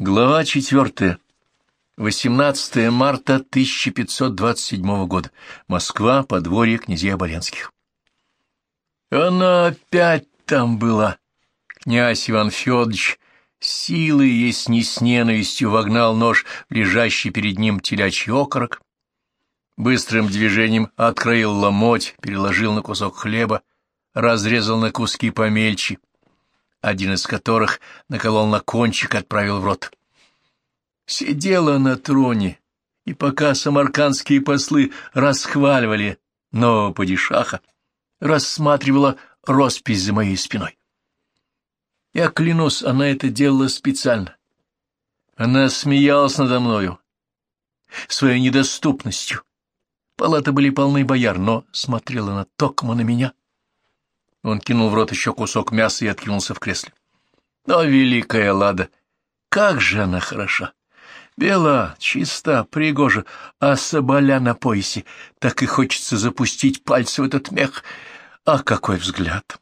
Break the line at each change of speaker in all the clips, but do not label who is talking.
Глава четвертая. 18 марта 1527 года. Москва, подворье князей Оболенских. Она опять там была. Князь Иван Федорович силой есть не с ненавистью вогнал нож в лежащий перед ним телячий окорок, быстрым движением откроил ломоть, переложил на кусок хлеба, разрезал на куски помельче, один из которых наколол на кончик и отправил в рот. Сидела на троне, и пока самаркандские послы расхваливали нового падишаха, рассматривала роспись за моей спиной. Я клянусь, она это делала специально. Она смеялась надо мною, своей недоступностью. Палаты были полны бояр, но смотрела на токмо на меня. Он кинул в рот еще кусок мяса и откинулся в кресле. Но великая Лада, как же она хороша! Бела, чиста, пригожа, а соболя на поясе. Так и хочется запустить пальцы в этот мех. А какой взгляд!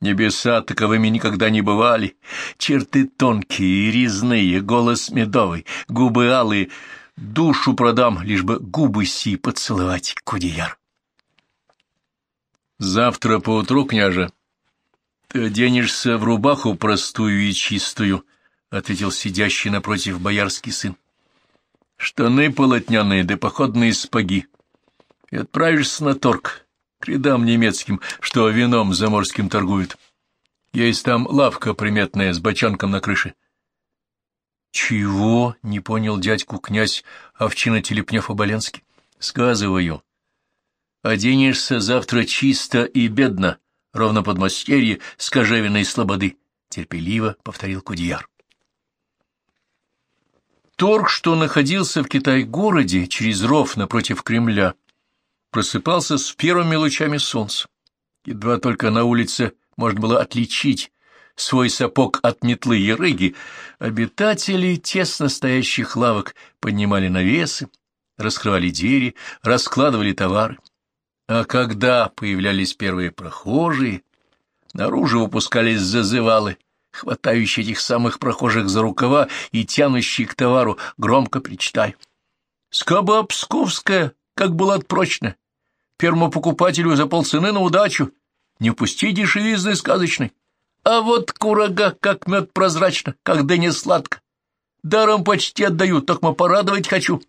Небеса таковыми никогда не бывали. Черты тонкие и резные, голос медовый, губы алые. Душу продам, лишь бы губы си поцеловать, Кудеяр. Завтра поутру, княже, ты оденешься в рубаху простую и чистую, — ответил сидящий напротив боярский сын. Штаны полотняные да походные спаги. И отправишься на торг к рядам немецким, что вином заморским торгуют. Есть там лавка приметная с бочонком на крыше. — Чего? — не понял дядьку князь Овчина Телепнев-Оболенский. — Сказываю. Оденешься завтра чисто и бедно, ровно под мастерье с кожевиной слободы, — терпеливо повторил Кудияр. Торг, что находился в Китай-городе через ров напротив Кремля, просыпался с первыми лучами солнца. Едва только на улице можно было отличить свой сапог от метлы и рыги, обитатели тесно стоящих лавок поднимали навесы, раскрывали двери, раскладывали товары. А когда появлялись первые прохожие, наружу выпускались зазывалы, хватающие этих самых прохожих за рукава и тянущие к товару, громко причитай. «Скоба Псковская, как была прочно! Первому покупателю за полцены на удачу! Не упусти дешевизны сказочной! А вот курага, как мед прозрачно, как дыня сладко! Даром почти отдаю, только порадовать хочу!»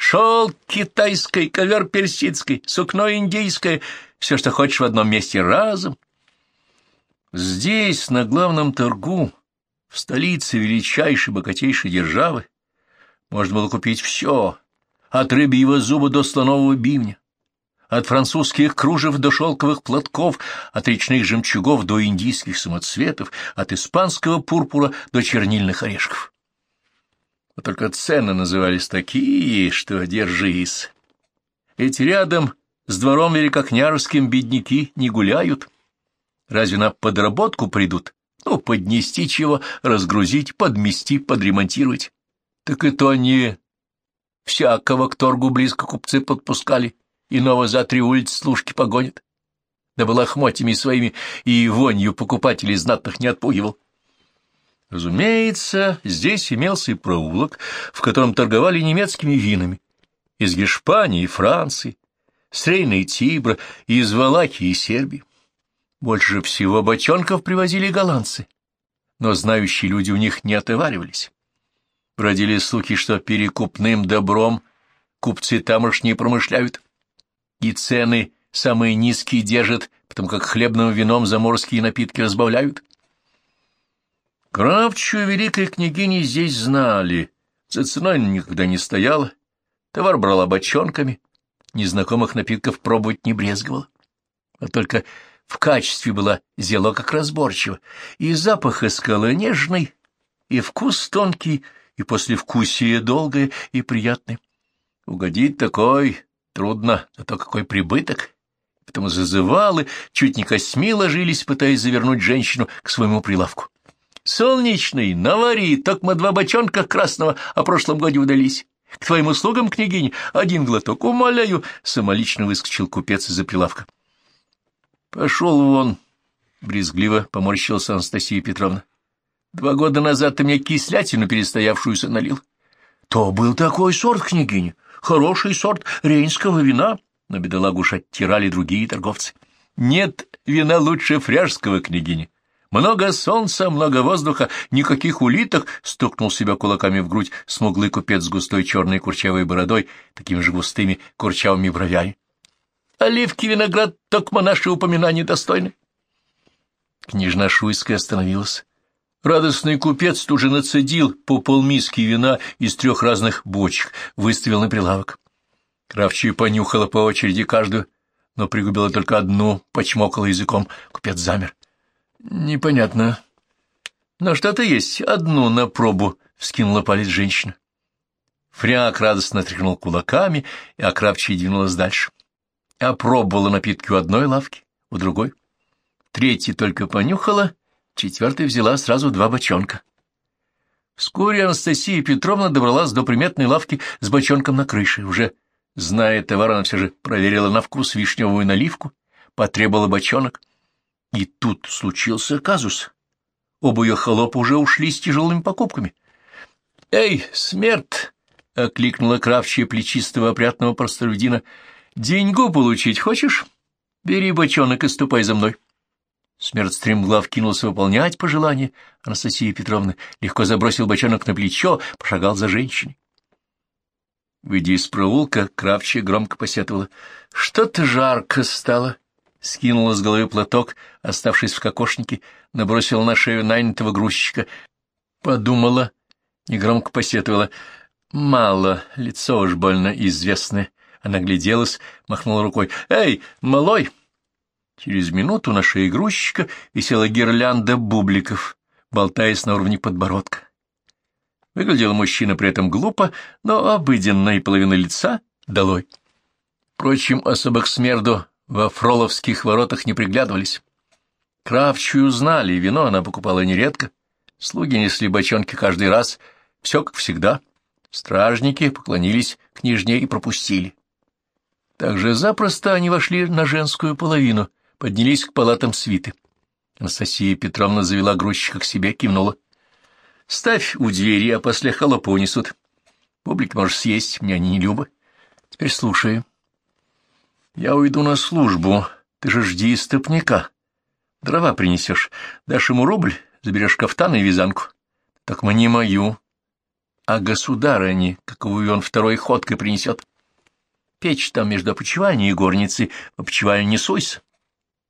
Шел китайской, ковер персидской, сукно индийское, все, что хочешь в одном месте разом. Здесь, на главном торгу, в столице величайшей, богатейшей державы, можно было купить все, от рыбьего зуба до слонового бивня, от французских кружев до шелковых платков, от речных жемчугов до индийских самоцветов, от испанского пурпура до чернильных орешков. А только цены назывались такие, что держись. Ведь рядом с двором великокняжеским бедняки не гуляют. Разве на подработку придут? Ну, поднести чего, разгрузить, подмести, подремонтировать. Так и то не всякого к торгу близко купцы подпускали, иного за три улицы служки погонят. Да было хмотьями своими и вонью покупателей знатных не отпугивал. Разумеется, здесь имелся и проулок, в котором торговали немецкими винами. Из Гешпании и Франции, с Рейна и Тибра, из Валахии и Сербии. Больше всего бочонков привозили голландцы, но знающие люди у них не отоваривались. Бродили слухи, что перекупным добром купцы тамошние промышляют, и цены самые низкие держат, потому как хлебным вином заморские напитки разбавляют. Кравчую великой княгини здесь знали, за ценой никогда не стояла, товар брала бочонками, незнакомых напитков пробовать не брезговала. А только в качестве была зело как разборчиво, и запах искала нежный, и вкус тонкий, и послевкусие долгое и приятное. Угодить такой трудно, а то какой прибыток. Потому зазывалы чуть не косьми ложились, пытаясь завернуть женщину к своему прилавку. Солнечный, навари, токмо два бочонка красного о прошлом годе удались. К твоим услугам, княгиня, один глоток, умоляю, самолично выскочил купец из-за прилавка. Пошел вон, брезгливо поморщилась Анастасия Петровна. Два года назад ты мне кислятину перестоявшуюся налил. То был такой сорт, княгиня, хороший сорт рейнского вина, но бедолагу уж оттирали другие торговцы. Нет вина лучше фряжского, княгиня. Много солнца, много воздуха, никаких улиток, — стукнул себя кулаками в грудь смуглый купец с густой черной курчавой бородой, такими же густыми курчавыми бровями. Оливки, виноград, только наши упоминания достойны. Княжна Шуйская остановилась. Радостный купец тут же нацедил по полмиски вина из трех разных бочек, выставил на прилавок. Кравчий понюхала по очереди каждую, но пригубила только одну, почмокала языком. Купец замер. — Непонятно. — Но что-то есть. Одну на пробу, — вскинула палец женщина. Фряк радостно тряхнул кулаками, и Акравчий двинулась дальше. Опробовала напитки у одной лавки, у другой. Третья только понюхала, четвертая взяла сразу два бочонка. Вскоре Анастасия Петровна добралась до приметной лавки с бочонком на крыше. Уже зная товар, она все же проверила на вкус вишневую наливку, потребовала бочонок — и тут случился казус. Оба ее холопа уже ушли с тяжелыми покупками. — Эй, смерть! — окликнула кравчая плечистого опрятного простолюдина. — Деньгу получить хочешь? Бери бочонок и ступай за мной. Смерть стремглав кинулся выполнять пожелание Анастасии Петровны, легко забросил бочонок на плечо, пошагал за женщиной. Выйдя из проулка, Кравчая громко посетовала. — Что-то жарко стало скинула с головы платок, оставшись в кокошнике, набросила на шею нанятого грузчика. Подумала, негромко посетовала. Мало, лицо уж больно известное. Она гляделась, махнула рукой. «Эй, малой!» Через минуту на шее грузчика висела гирлянда бубликов, болтаясь на уровне подбородка. Выглядел мужчина при этом глупо, но обыденно, и половина лица долой. Впрочем, особых смерду во фроловских воротах не приглядывались. Кравчую знали, вино она покупала нередко. Слуги несли бочонки каждый раз, все как всегда. Стражники поклонились княжне и пропустили. Также запросто они вошли на женскую половину, поднялись к палатам свиты. Анастасия Петровна завела грузчика к себе, кивнула. — Ставь у двери, а после холопа унесут. Публик можешь съесть, мне они не любы. Теперь слушай. Я уйду на службу, ты же жди истопника. Дрова принесешь, дашь ему рубль, заберешь кафтан и вязанку. Так мне мою, а государыне, каковую он второй ходкой принесет. Печь там между опочиванием и горницей, в опочивальне не суйся.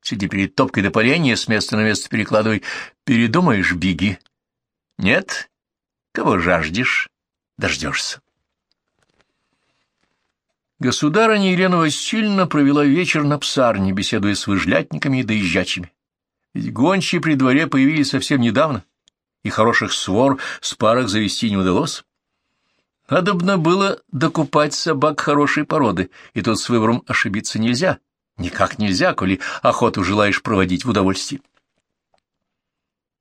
Сиди перед топкой до парения, с места на место перекладывай. Передумаешь, беги. Нет? Кого жаждешь, дождешься. Государыня Елена Васильевна провела вечер на псарне, беседуя с выжлятниками и доезжачими. Ведь гончие при дворе появились совсем недавно, и хороших свор с парах завести не удалось. Надобно было докупать собак хорошей породы, и тут с выбором ошибиться нельзя. Никак нельзя, коли охоту желаешь проводить в удовольствии.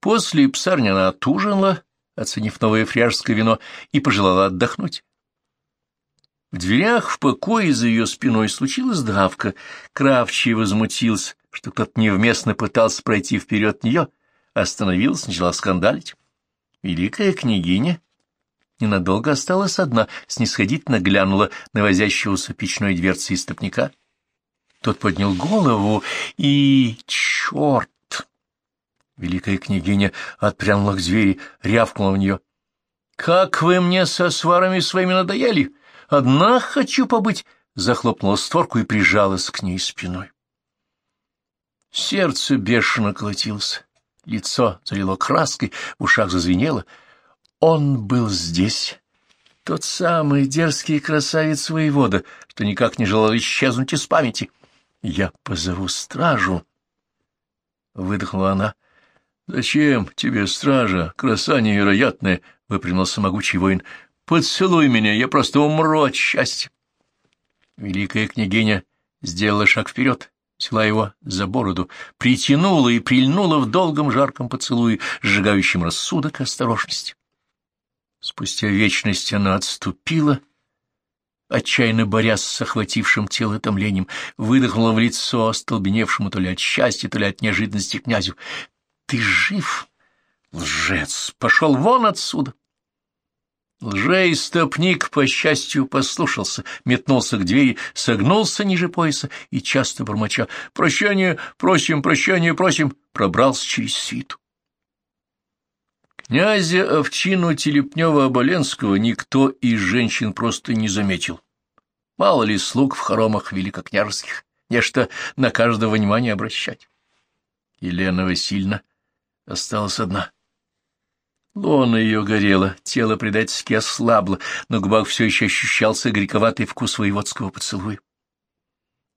После псарни она отужинала, оценив новое фряжское вино, и пожелала отдохнуть. В дверях в покое за ее спиной случилась давка. Кравчий возмутился, что кто-то невместно пытался пройти вперед нее, остановился, начала скандалить. Великая княгиня ненадолго осталась одна, снисходительно глянула на возящегося печной дверцы истопника. Тот поднял голову и... Черт! Великая княгиня отпрянула к двери, рявкнула в нее. — Как вы мне со сварами своими надоели! Одна хочу побыть, захлопнула створку и прижалась к ней спиной. Сердце бешено колотилось, лицо залило краской, в ушах зазвенело. Он был здесь, тот самый дерзкий красавец воевода, что никак не желал исчезнуть из памяти. Я позову стражу. Выдохнула она. «Зачем тебе стража, краса невероятная?» — выпрямился могучий воин. Поцелуй меня, я просто умру от счастья. Великая княгиня сделала шаг вперед, взяла его за бороду, притянула и прильнула в долгом жарком поцелуе, сжигающем рассудок и осторожность. Спустя вечность она отступила, отчаянно борясь с охватившим тело томлением, выдохнула в лицо остолбеневшему то ли от счастья, то ли от неожиданности князю. — Ты жив? Лжец! Пошел вон отсюда! Лжеистопник, по счастью, послушался, метнулся к двери, согнулся ниже пояса и, часто бормоча «Прощание просим, прощание просим», пробрался через свиту. Князя Овчину Телепнева-Оболенского никто из женщин просто не заметил. Мало ли слуг в хоромах великокняжеских, нечто на каждого внимание обращать. Елена Васильевна осталась одна. Лона ее горела, тело предательски ослабло, в губах все еще ощущался грековатый вкус воеводского поцелуя.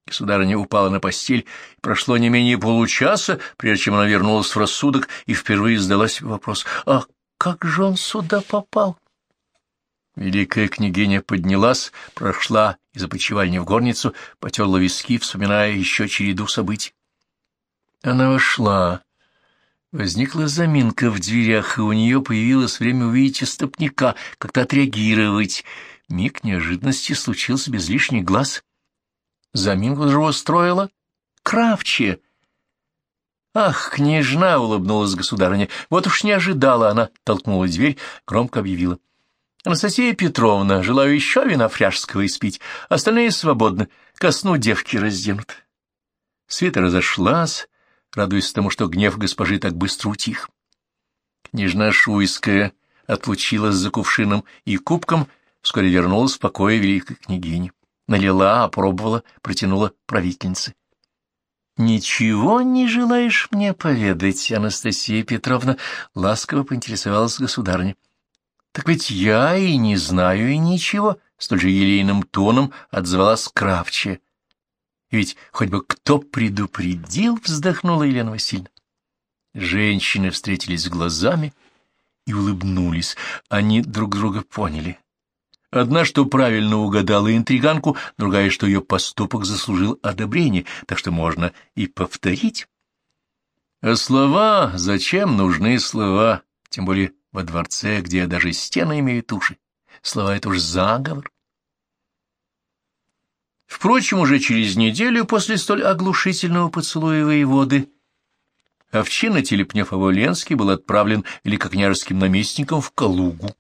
Государыня упала на постель, прошло не менее получаса, прежде чем она вернулась в рассудок и впервые задалась вопрос, «А как же он сюда попал?» Великая княгиня поднялась, прошла из опочивальни в горницу, потерла виски, вспоминая еще череду событий. Она вошла. Возникла заминка в дверях, и у нее появилось время увидеть истопника, как-то отреагировать. Миг неожиданности случился без лишних глаз. Заминку же устроила Кравче. «Ах, княжна!» — улыбнулась государыня. «Вот уж не ожидала она!» — толкнула дверь, громко объявила. «Анастасия Петровна, желаю еще вина фряжского испить. Остальные свободны. Ко сну девки разденут». Света разошлась, радуясь тому, что гнев госпожи так быстро утих. Княжна Шуйская отлучилась за кувшином и кубком, вскоре вернулась в покое великой княгини. Налила, опробовала, протянула правительнице. — Ничего не желаешь мне поведать, Анастасия Петровна? — ласково поинтересовалась государыня. — Так ведь я и не знаю и ничего, — столь же елейным тоном отзвалась Ведь хоть бы кто предупредил, вздохнула Елена Васильевна. Женщины встретились глазами и улыбнулись. Они друг друга поняли. Одна, что правильно угадала интриганку, другая, что ее поступок заслужил одобрение, так что можно и повторить. А слова, зачем нужны слова, тем более во дворце, где даже стены имеют уши? Слова — это уж заговор. Впрочем, уже через неделю после столь оглушительного поцелуя воеводы Овчина Телепнев-Оволенский был отправлен великокняжеским наместником в Калугу.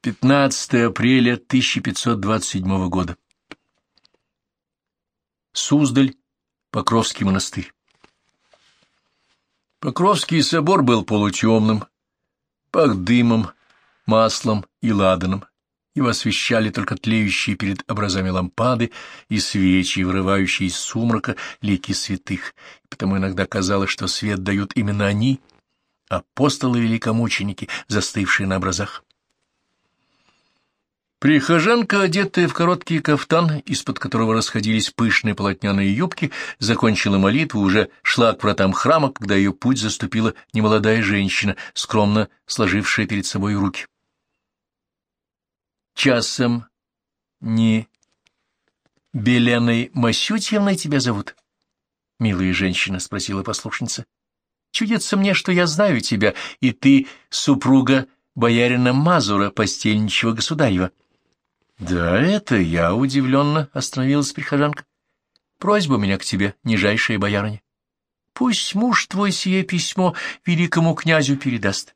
15 апреля 1527 года. Суздаль, Покровский монастырь. Покровский собор был полутемным, пах дымом, маслом и ладаном. Его освещали только тлеющие перед образами лампады и свечи, вырывающие из сумрака лики святых, потому иногда казалось, что свет дают именно они, апостолы-великомученики, застывшие на образах. Прихожанка, одетая в короткий кафтан, из-под которого расходились пышные полотняные юбки, закончила молитву, уже шла к вратам храма, когда ее путь заступила немолодая женщина, скромно сложившая перед собой руки часом не Беленой Масютьевной тебя зовут? — милая женщина, — спросила послушница. — Чудится мне, что я знаю тебя, и ты супруга боярина Мазура, постельничего государева. — Да, это я, — удивленно остановилась прихожанка. — Просьба меня к тебе, нижайшая боярыня. Пусть муж твой сие письмо великому князю передаст.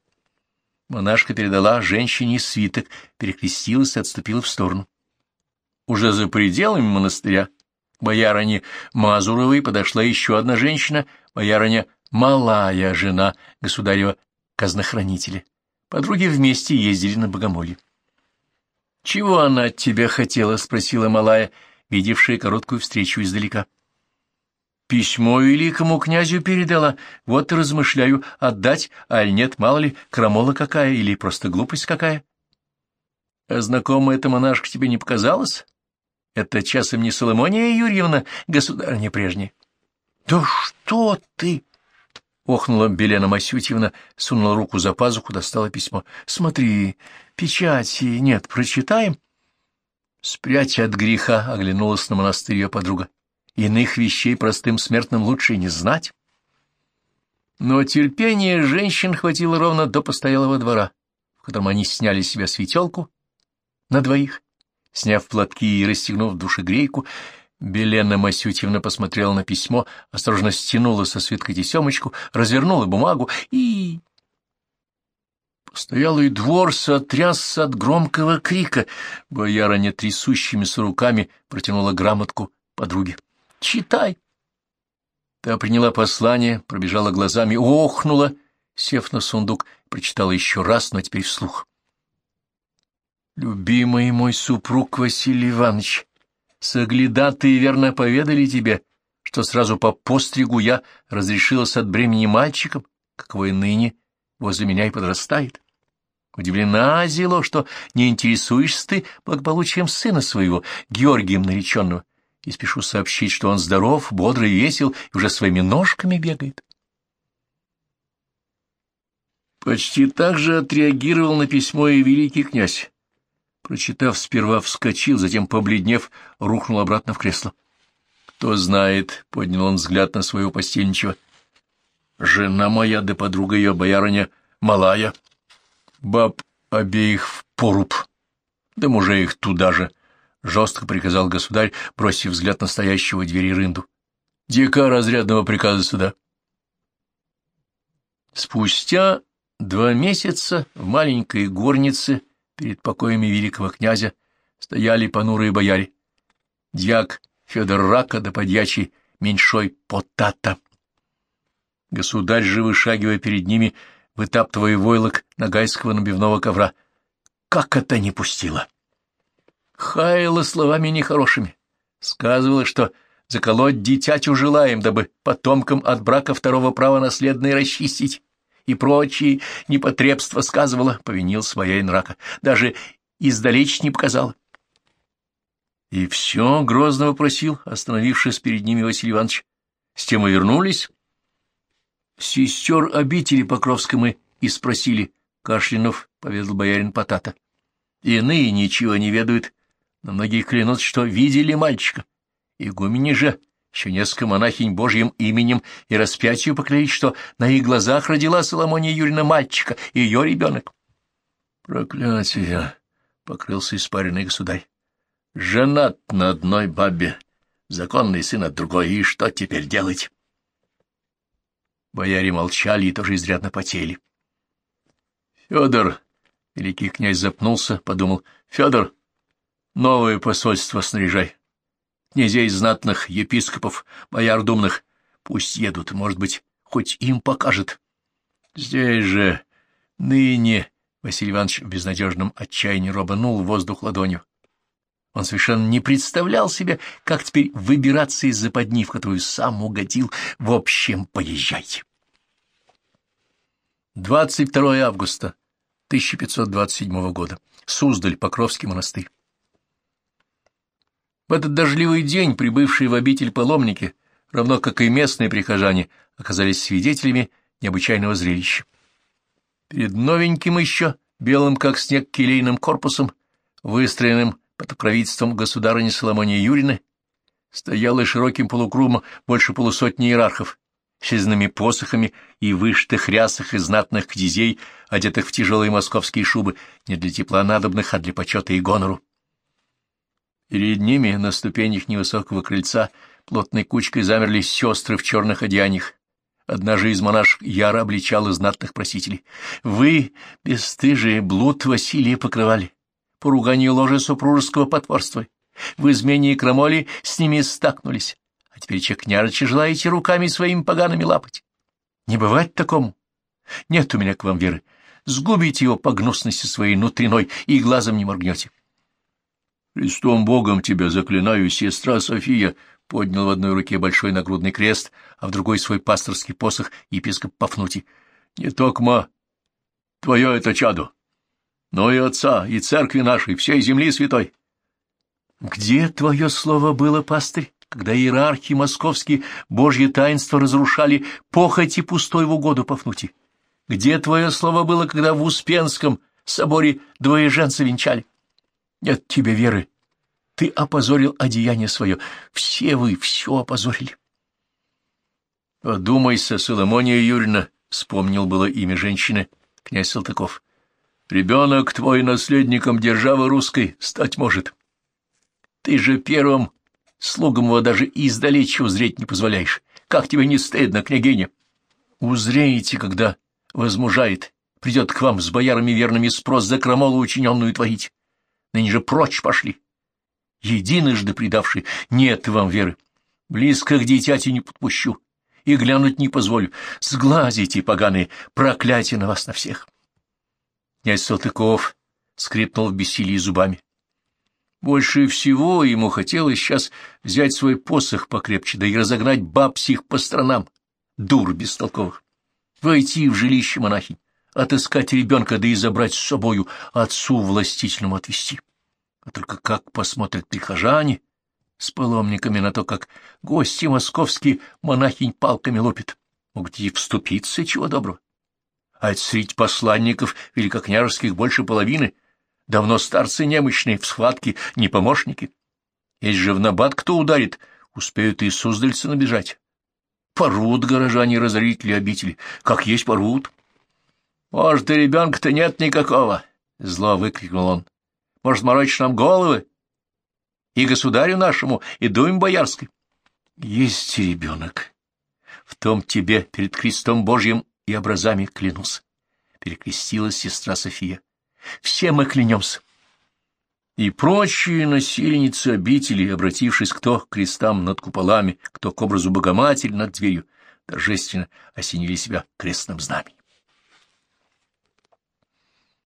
Монашка передала женщине свиток, перекрестилась и отступила в сторону. Уже за пределами монастыря к боярине Мазуровой подошла еще одна женщина, боярыня Малая, жена государева казнохранителя. Подруги вместе ездили на богомолье. — Чего она от тебя хотела? — спросила Малая, видевшая короткую встречу издалека. Письмо великому князю передала. Вот и размышляю, отдать, аль нет, мало ли, крамола какая или просто глупость какая. А знакомая эта монашка тебе не показалась? Это часом не Соломония Юрьевна, государыня прежняя? — Да что ты! — охнула Белена Масютьевна, сунула руку за пазуху, достала письмо. — Смотри, печати нет, прочитаем? — Спрячь от греха, — оглянулась на монастырь ее подруга. Иных вещей простым смертным лучше не знать. Но терпения женщин хватило ровно до постоялого двора, в котором они сняли с себя светелку на двоих, сняв платки и расстегнув душегрейку, Белена Масютьевна посмотрела на письмо, осторожно стянула со свитка тесемочку, развернула бумагу и... Постоялый двор сотрясся от громкого крика. Боярыня трясущимися руками протянула грамотку подруге. «Читай!» Та приняла послание, пробежала глазами, охнула, сев на сундук, прочитала еще раз, но теперь вслух. «Любимый мой супруг Василий Иванович, соглядатые верно поведали тебе, что сразу по постригу я разрешилась от бремени мальчиком, каковой ныне возле меня и подрастает. Удивлена, Зило, что не интересуешься ты благополучием сына своего, Георгием нареченного, и спешу сообщить, что он здоров, бодрый, весел и уже своими ножками бегает. Почти так же отреагировал на письмо и великий князь. Прочитав, сперва вскочил, затем, побледнев, рухнул обратно в кресло. «Кто знает», — поднял он взгляд на своего постельничего, — «жена моя да подруга ее, боярыня, малая, баб обеих в поруб, да мужей их туда же», — жестко приказал государь, бросив взгляд на стоящего у двери рынду. «Дика разрядного приказа сюда». Спустя два месяца в маленькой горнице перед покоями великого князя стояли понурые бояре. Дьяк Федор Рака да подьячий меньшой Потата. Государь же, вышагивая перед ними, вытаптывая войлок нагайского набивного ковра. Как это не пустило! Хаяла словами нехорошими. Сказывала, что заколоть дитятю желаем, дабы потомкам от брака второго права наследное расчистить и прочие непотребства сказывала, повинил своя инрака, даже издалечь не показала. И все грозно вопросил, остановившись перед ними Василий Иванович. С тем и вернулись. Сестер обители Покровской мы и спросили, Кашлянов поведал боярин Потата. Иные ничего не ведают, но многие клянутся, что видели мальчика. Игумени же еще несколько монахинь Божьим именем и распятию поклялись, что на их глазах родила Соломония Юрьевна мальчика, и ее ребенок. Проклятие! — покрылся испаренный государь. Женат на одной бабе, законный сын от другой, и что теперь делать? Бояре молчали и тоже изрядно потели. Федор, великий князь запнулся, подумал, Федор, новое посольство снаряжай князей знатных, епископов, бояр думных. Пусть едут, может быть, хоть им покажет. Здесь же ныне Василий Иванович в безнадежном отчаянии робанул воздух ладонью. Он совершенно не представлял себе, как теперь выбираться из западни, в которую сам угодил. В общем, поезжайте. 22 августа 1527 года. Суздаль, Покровский монастырь. В этот дождливый день прибывшие в обитель паломники, равно как и местные прихожане, оказались свидетелями необычайного зрелища. Перед новеньким еще, белым как снег келейным корпусом, выстроенным под покровительством государыни Соломонии Юрины, стояло широким полукругом больше полусотни иерархов, с резными посохами и вышитых рясах и знатных князей, одетых в тяжелые московские шубы, не для тепла надобных, а для почета и гонору. Перед ними на ступенях невысокого крыльца плотной кучкой замерли сестры в черных одеяниях. Одна же из монашек яро обличала знатных просителей. «Вы, бесстыжие, блуд Василия покрывали, поруганию ложи супружеского потворства. В измене и крамоле с ними стакнулись, а теперь чекнярыча желаете руками своими погаными лапать. Не бывать такому. Нет у меня к вам веры. Сгубите его по гнусности своей внутренной и глазом не моргнете. Христом Богом тебя заклинаю, сестра София, — поднял в одной руке большой нагрудный крест, а в другой свой пасторский посох епископ Пафнутий. — Не токма твое это чадо, но и отца, и церкви нашей, всей земли святой. — Где твое слово было, пастырь, когда иерархи московские божье таинство разрушали похоти пустой в угоду Пафнутий? Где твое слово было, когда в Успенском соборе двоеженца венчали? — нет тебе веры. Ты опозорил одеяние свое. Все вы все опозорили. Подумайся, Соломония Юрьевна, — вспомнил было имя женщины, князь Салтыков. Ребенок твой наследником державы русской стать может. Ты же первым Слугам его даже издалече узреть не позволяешь. Как тебе не стыдно, княгиня? Узреете, когда возмужает, придет к вам с боярами верными спрос за крамолу учиненную творить. Ныне же прочь пошли. Единожды предавший, нет вам веры. Близко к дитяти не подпущу и глянуть не позволю. Сглазите, поганые, проклятие на вас на всех. Князь Салтыков скрипнул в бессилии зубами. Больше всего ему хотелось сейчас взять свой посох покрепче, да и разогнать баб сих по странам, дур бестолковых, войти в жилище монахинь, отыскать ребенка, да и забрать с собою отцу властительному отвести. А только как посмотрят прихожане с паломниками на то, как гости московские монахинь палками лопят, могут и вступиться, чего доброго. А среди посланников великокняжеских больше половины — Давно старцы немощные, в схватке, не помощники. Есть же в набат кто ударит, успеют и суздальцы набежать. Порут горожане разорители обители, как есть порут. Может, и ребенка-то нет никакого, — зло выкрикнул он. Может, морочишь нам головы? И государю нашему, и думе боярской. Есть ребенок. В том тебе перед крестом Божьим и образами клянусь. Перекрестилась сестра София. Все мы клянемся. И прочие насильницы обители, обратившись кто к крестам над куполами, кто к образу Богоматери над дверью, торжественно осенили себя крестным знаменем.